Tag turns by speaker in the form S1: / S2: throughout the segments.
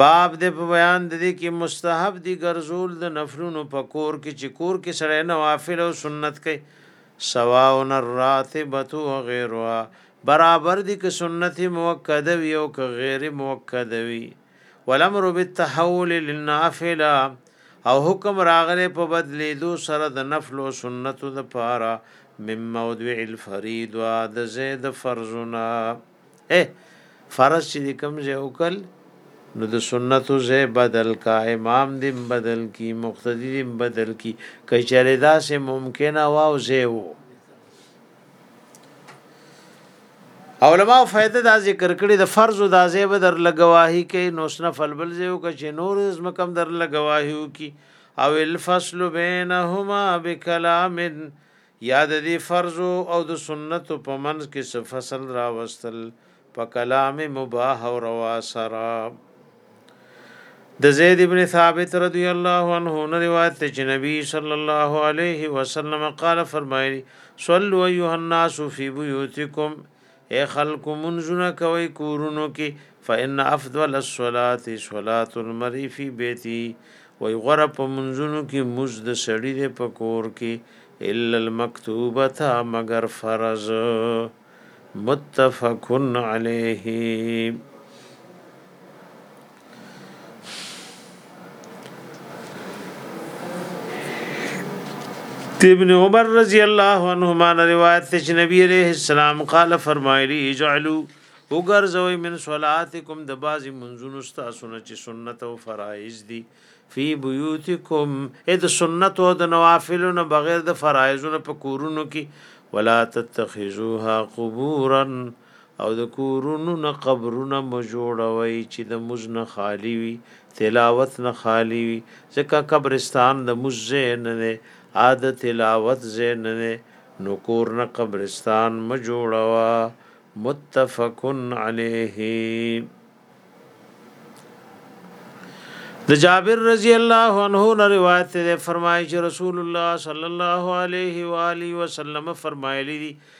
S1: باب د په بیان د دې کې مستحب دي ګرځول د نفلونو په کور کې چې کور کې سره نوافل او سنت کوي سواون الراتبه او غیرها برابر دي که سنت موکد وي او که غیر موکد وي ولمر بالتحول للنافله او حکم راغله په بدلې دو سره د نفل او سنت د پاره مم موضوع الفريد د زید فرضنا اے فرض چې د کم ځای وکړ نو د سنتو ځای بدل کا امام دې بدل کی مقتدی دې بدل کی کچره دا سه ممکنه وا او ځای وو علماء فائدہ دا ذکر کړی د فرض او د ځای بدر لګواهی کې نو سنف البل ځای او کچې نور از مکم در لګواهی کی او الفصل بینهما بکلام یا د دې فرضو او د سنتو په منځ کې څه فصل راوستل په کلام مباح او روا سره د زید ابن ثابت رضی الله عنه نه روایت ته چې نبی صلی الله علیه وسلم قال فرمایلی صلوا ایها الناس فی بیوتکم اې خلکو منځونه کوي کورونو کې فإن افضل الصلاة صلاة المرء في بيته وي غره په منځونو کې مز د سړی د پکور کې الا المکتوبه مگر فرض متفقن علیه ابن عمر رضی الله عنهما روایت ته چې نبی عليه السلام قال فرمایلی اجعلوا وګرځوي من صلاتکم د بازي منځونو تاسو نه چې سنت او فرایض دي فی بیوتکم اې د سنت او د نوافل نه بغیر د فرایضونو په کورونو کې ولا تتخذوها قبورا او د کورونو نه قبرونه مه جوړوئ چې د موز نه خالي وي تلاوت نه خالي وي ځکه قبرستان د موز ځای نه دی ا د تلاوت ځای نه دی نو کور نه قبرستان مه جوړوه متفقن علیه د جابر رضی الله عنه نه روایت ده فرمایي چې رسول الله صلی الله علیه و آله وسلم فرمایلی دي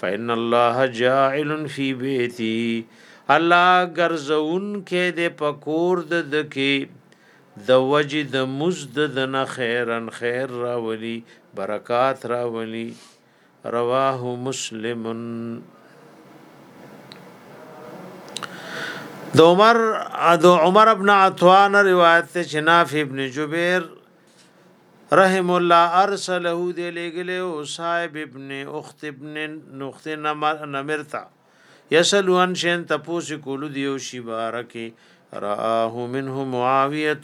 S1: فإن الله جاعل فی بیتی الله ګرځون کې د پکور د دکی د وجه د مزد د نه خیرن خیر راولی برکات راولی رواه مسلم د عمر د عمر ابن عطوان روایت ته جناف ابن جبیر رحم الله ارسله دی لګلی او صاحب ابن اخت ابن نخت نمرتا یسلو ان شین تپوس کول دی او شی بارکی راه منه معاویه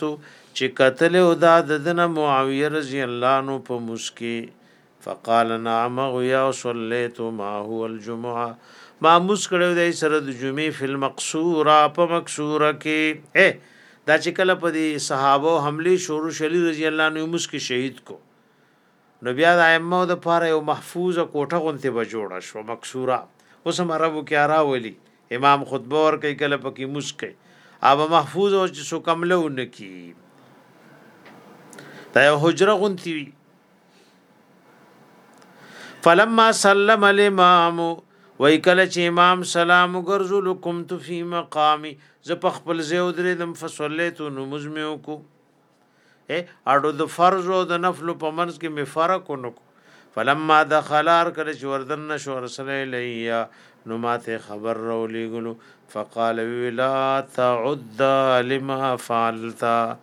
S1: چې قتل او دا ددن معاویه رضی الله نو په مسکی فقال نعم غيا صليت ما هو الجمعه ما مسکړو دای سره د جمعې فل مقصوره په مقصوره کې اے دا چې کله په دي صحابه حمله شروع شلی رضی الله عنه مسک شهید کو نو بیا د ائمه د پاره یو محفوظه کوټه غونته به جوړه شو مقصوره اوس هم عربو کې ارا ولی امام خطبه ور کوي کله پکې مسکه اوب محفوظ او چې سو کملو نکی دا یو حجره غونتی وی فلما سلم الامام وای کله چې امام سلام ګرځول کوم تو فی مقامی ز په خپل زیو درې دم فصلیت نو مزمه کو اے اړو د فرض او د نفل په منځ کې می فرق نو فلما دخل ار کله چې وردن نشو رسول الیا نو ماته خبر رو لګلو فقال ولا تعد لما فعلت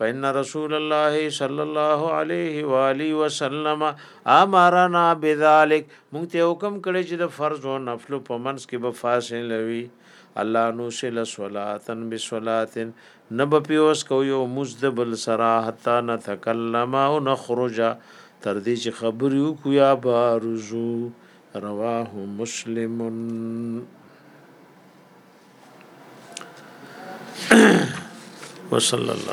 S1: فإن رسول الله صلی الله علیه و آله وسلم امرنا بذلک مونږ ته حکم کړی چې د فرض او نفل په منځ کې به فاصله وي الله نو سل صلاتن بصلاتن نب پیوس کو یو مزدبل سرا حتا نتکلم او نخرج تر دې چې خبرې وکړو یا بارزو رواه مسلمن وصلی الله